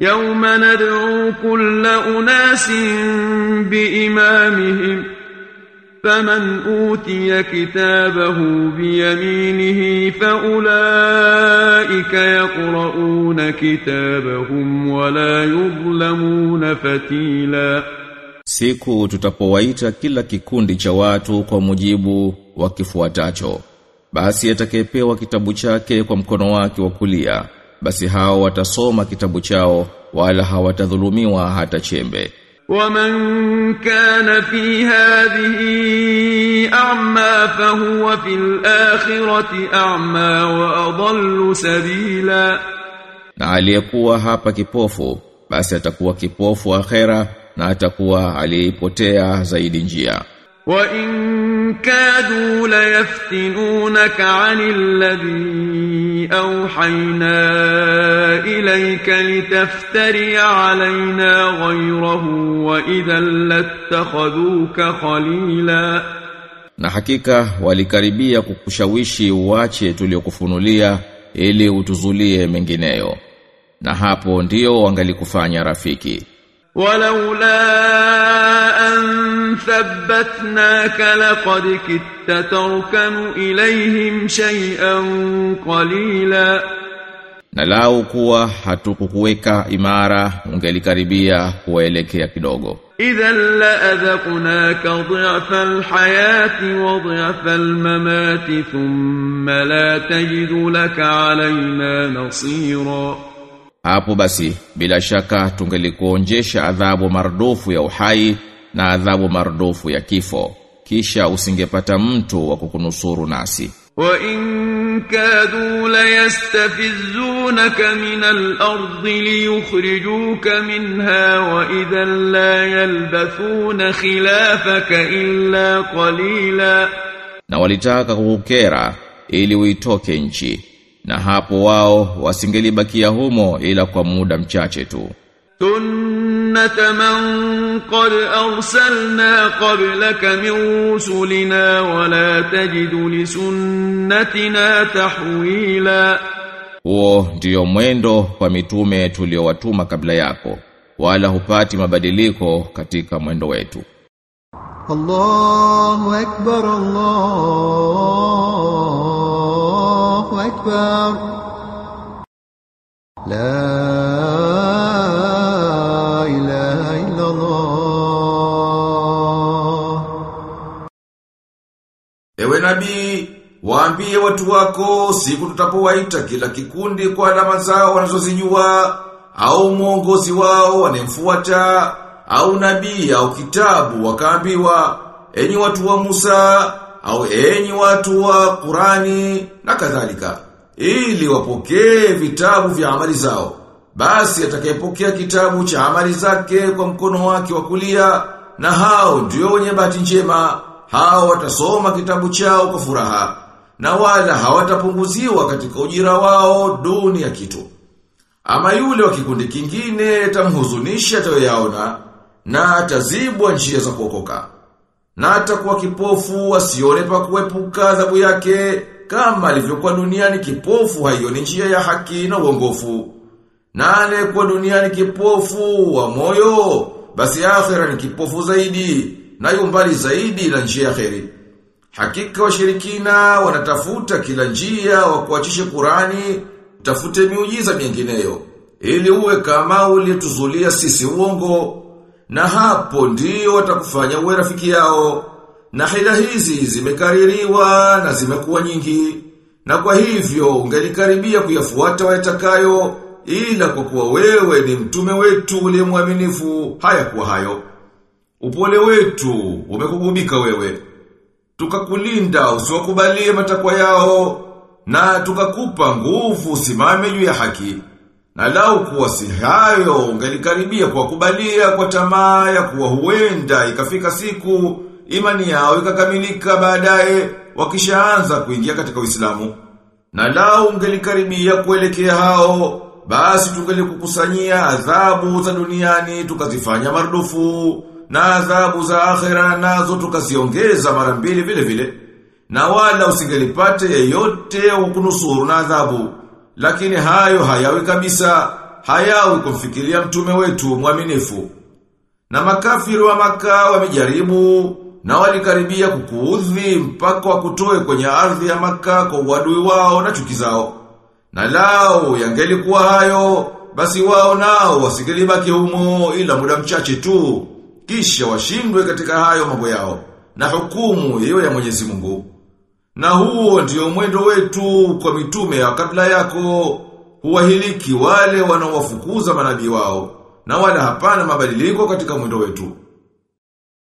يوم ندعو كل أناس بإمامهم فمن أوتي كتابه بيمينه فأولئك يقرؤون كتابهم ولا يظلمون فتيلا Siku tutapowaita kila kikundi cha watu kwa mujibu wa kifuatacho. Basi atakayepewa kitabu chake kwa mkono wake wa kulia, basi hao watasoma kitabu chao wala hawatadhulumiwa hata chembe. ومن كان في هذه أعمى فهو في الآخرة أعمى وأضل سبيلا Na aliyekuwa hapa kipofu, basi atakuwa kipofu akhera na atakuwa aliyeipotea zaidi njia. وإن كادوا ليفتنونك عن الذي أوحينا إليك لتفتري علينا غيره وإذا لاتخذوك خليلا Na hakika walikaribia kukushawishi uache tuliokufunulia ili utuzulie mengineyo. Na hapo ndio wangalikufanya rafiki. ولولا أن ثبتناك لقد كدت تركن إليهم شيئا قليلا na lau kuwa hatukukuweka imara ungelikaribia kuwaelekea kidogo idha la adhaqnaka dhi'fa alhayati wa dhi'fa almamati thumma la tajidu laka alayna nasira Hapo basi bila shaka tungelikuonjesha adhabu mardofu ya uhai na adhabu mardofu ya kifo. Kisha usingepata mtu wa kukunusuru nasi. Wa in kadu la yastafizunaka min al-ard minha wa idhan la yalbathuna khilafaka illa qalila. Na walitaka kukukera ili uitoke nchi na hapo wao wasingelibakia humo ila kwa muda mchache tu. Sunnata man qad arsalna qablaka min rusulina wala tajidu li sunnatina tahwila. Huo ndiyo mwendo kwa mitume tuliowatuma kabla yako wala hupati mabadiliko katika mwendo wetu. Allahu akbar Allah. أكبر لا إله إلا الله Ewe nabii, waambie watu wako siku tutapowaita kila kikundi kwa alama zao wanazozijua au mwongozi wao wanemfuata au nabii au kitabu wakaambiwa enyi watu wa Musa au enyi watu wa Qurani na kadhalika ili wapokee vitabu vya amali zao. Basi atakayepokea kitabu cha amali zake kwa mkono wake wa kulia na hao ndio wenye bahati njema hao watasoma kitabu chao kwa furaha na wala hawatapunguziwa katika ujira wao duni ya kitu. Ama yule wa kikundi kingine tamhuzunisha atayoyaona na atazibwa njia za kuokoka na atakuwa kipofu asione pa kuepuka adhabu yake kama alivyokuwa duniani kipofu haioni njia ya haki na uongofu. Na aliyekuwa duniani kipofu wa moyo basi akhera ni kipofu zaidi na yumbali zaidi na njia ya kheri. Hakika washirikina wanatafuta kila njia wa kuachisha Qurani, tafute miujiza mingineyo ili uwe kama uliyetuzulia sisi uongo na hapo ndio watakufanya uwe rafiki yao. Na hila hizi zimekaririwa na zimekuwa nyingi. Na kwa hivyo ungelikaribia kuyafuata wayatakayo ila kwa kuwa wewe ni mtume wetu uliye mwaminifu hayakuwa hayo. Upole wetu umekugubika wewe. Tukakulinda usiwakubalie matakwa yao na tukakupa nguvu simame juu ya haki. Na lau kuwa si hayo ungelikaribia kuwakubalia kwa tamaa ya kuwa huenda ikafika siku imani yao ikakamilika baadaye wakishaanza kuingia katika Uislamu. Na lau ungelikaribia kuelekea hao basi tungelikukusanyia adhabu za duniani tukazifanya marudufu na adhabu za akhera nazo tukaziongeza mara mbili vile vile. Na wala usingelipate yeyote ukunusuru na adhabu. Lakini hayo hayawi kabisa hayawi kumfikiria mtume wetu mwaminifu. Na makafiri wa maka wamejaribu na walikaribia kukuudhi mpaka wakutoe kwenye ardhi ya maka kwa uadui wao na chuki zao. Na lao yangelikuwa hayo, basi wao nao wasingelibaki humo ila muda mchache tu, kisha washindwe katika hayo mambo yao, na hukumu hiyo ya Mwenyezi Mungu. Na huo ndio mwendo wetu kwa mitume ya kabla yako, huwahiliki wale wanaowafukuza manabii wao, na wala hapana mabadiliko katika mwendo wetu.